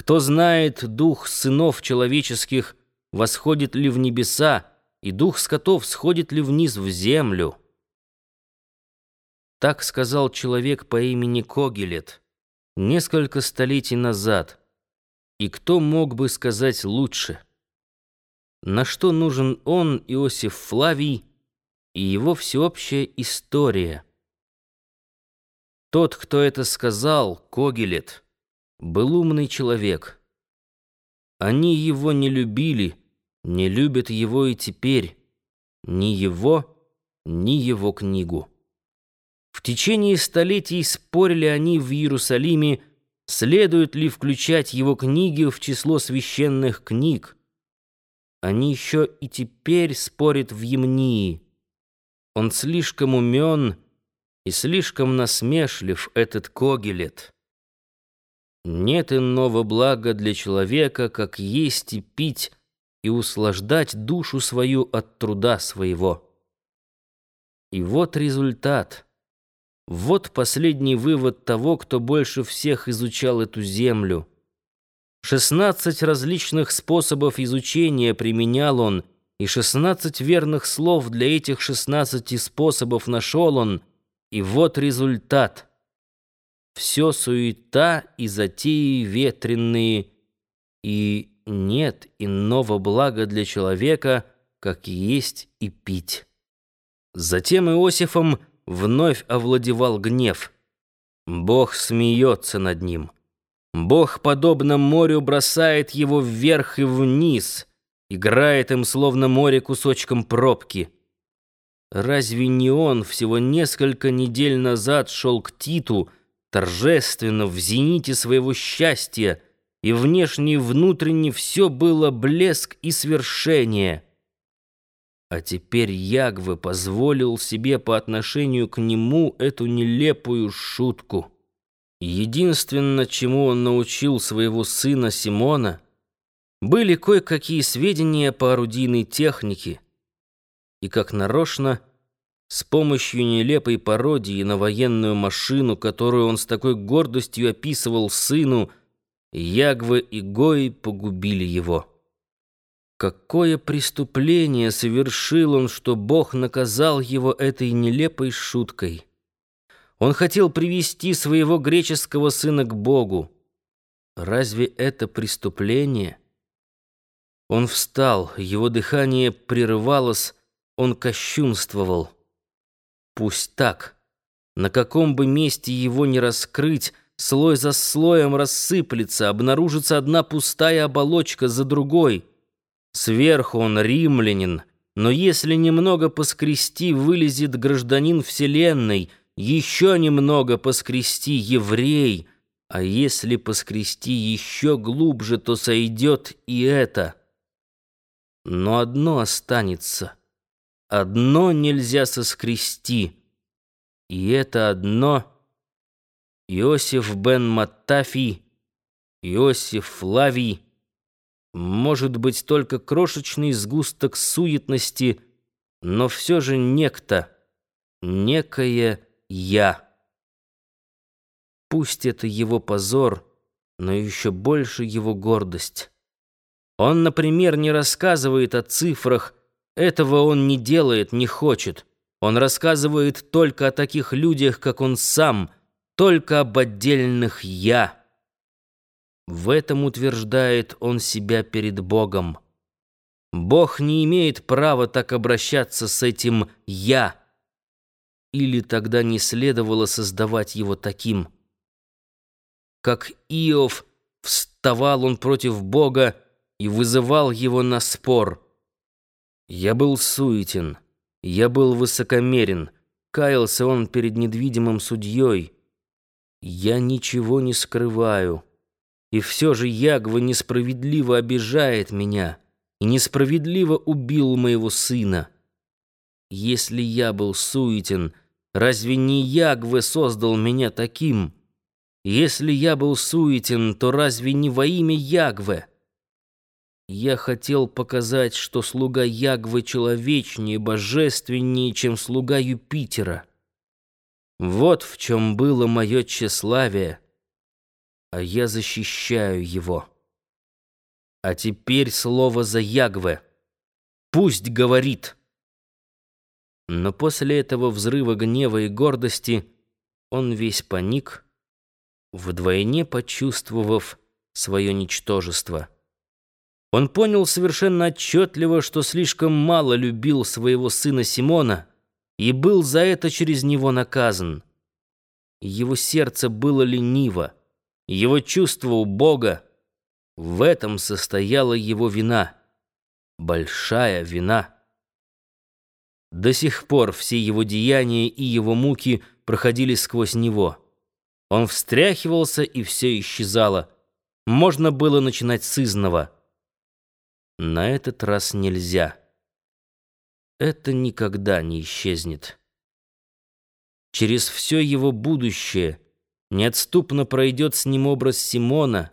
Кто знает, дух сынов человеческих восходит ли в небеса, и дух скотов сходит ли вниз в землю? Так сказал человек по имени Когелет несколько столетий назад. И кто мог бы сказать лучше? На что нужен он, Иосиф Флавий, и его всеобщая история? Тот, кто это сказал, Когелет, был умный человек. Они его не любили, не любят его и теперь, ни его, ни его книгу. В течение столетий спорили они в Иерусалиме, следует ли включать его книги в число священных книг. Они еще и теперь спорят в Емнии. Он слишком умен и слишком насмешлив, этот Когелет. Нет иного блага для человека, как есть и пить, и услаждать душу свою от труда своего. И вот результат — вот последний вывод того, кто больше всех изучал эту землю. Шестнадцать различных способов изучения применял он, и шестнадцать верных слов для этих шестнадцати способов нашел он, и вот результат. Все суета и затеи ветренные, и нет иного блага для человека, как есть и пить. Затем Иосифом вновь овладевал гнев. Бог смеется над ним. Бог, подобно морю, бросает его вверх и вниз, играет им, словно море, кусочком пробки. Разве не он всего несколько недель назад шел к Титу, торжественно, в зените своего счастья, и внешне и внутренне все было блеск и свершение — а теперь Ягвы позволил себе по отношению к нему эту нелепую шутку. Единственное, чему он научил своего сына Симона, были кое-какие сведения по орудийной технике. И как нарочно, с помощью нелепой пародии на военную машину, которую он с такой гордостью описывал сыну, Ягвы и Гои погубили его. Какое преступление совершил он, что Бог наказал его этой нелепой шуткой? Он хотел привести своего греческого сына к Богу. Разве это преступление? Он встал, его дыхание прерывалось, он кощунствовал. Пусть так. На каком бы месте его не раскрыть, слой за слоем рассыплется, обнаружится одна пустая оболочка за другой — Сверху он римлянин, но если немного поскрести, вылезет гражданин вселенной, еще немного поскрести еврей, а если поскрести еще глубже, то сойдет и это. Но одно останется. Одно нельзя соскрести. И это одно — Иосиф бен Маттафий, Иосиф Флавий, может быть, только крошечный сгусток суетности, но все же некто, некое «я». Пусть это его позор, но еще больше его гордость. Он, например, не рассказывает о цифрах, этого он не делает, не хочет. Он рассказывает только о таких людях, как он сам, только об отдельных «я». В этом утверждает он себя перед Богом. Бог не имеет права так обращаться с этим «я». Или тогда не следовало создавать его таким. Как Иов, вставал он против Бога и вызывал его на спор. «Я был суетен, я был высокомерен», каялся он перед недвидимым судьей. «Я ничего не скрываю». И все же Ягва несправедливо обижает меня и несправедливо убил моего сына. Если я был суетен, разве не Ягве создал меня таким? Если я был суетен, то разве не во имя Ягве? Я хотел показать, что слуга Ягвы человечнее, божественнее, чем слуга Юпитера. Вот в чем было мое тщеславие. а я защищаю его. А теперь слово за Ягве. Пусть говорит. Но после этого взрыва гнева и гордости он весь паник, вдвойне почувствовав свое ничтожество. Он понял совершенно отчетливо, что слишком мало любил своего сына Симона и был за это через него наказан. Его сердце было лениво, его чувство у Бога. В этом состояла его вина, большая вина. До сих пор все его деяния и его муки проходили сквозь него. Он встряхивался, и все исчезало. Можно было начинать с изного. На этот раз нельзя. Это никогда не исчезнет. Через все его будущее неотступно пройдет с ним образ Симона,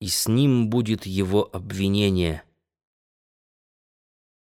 и с ним будет его обвинение.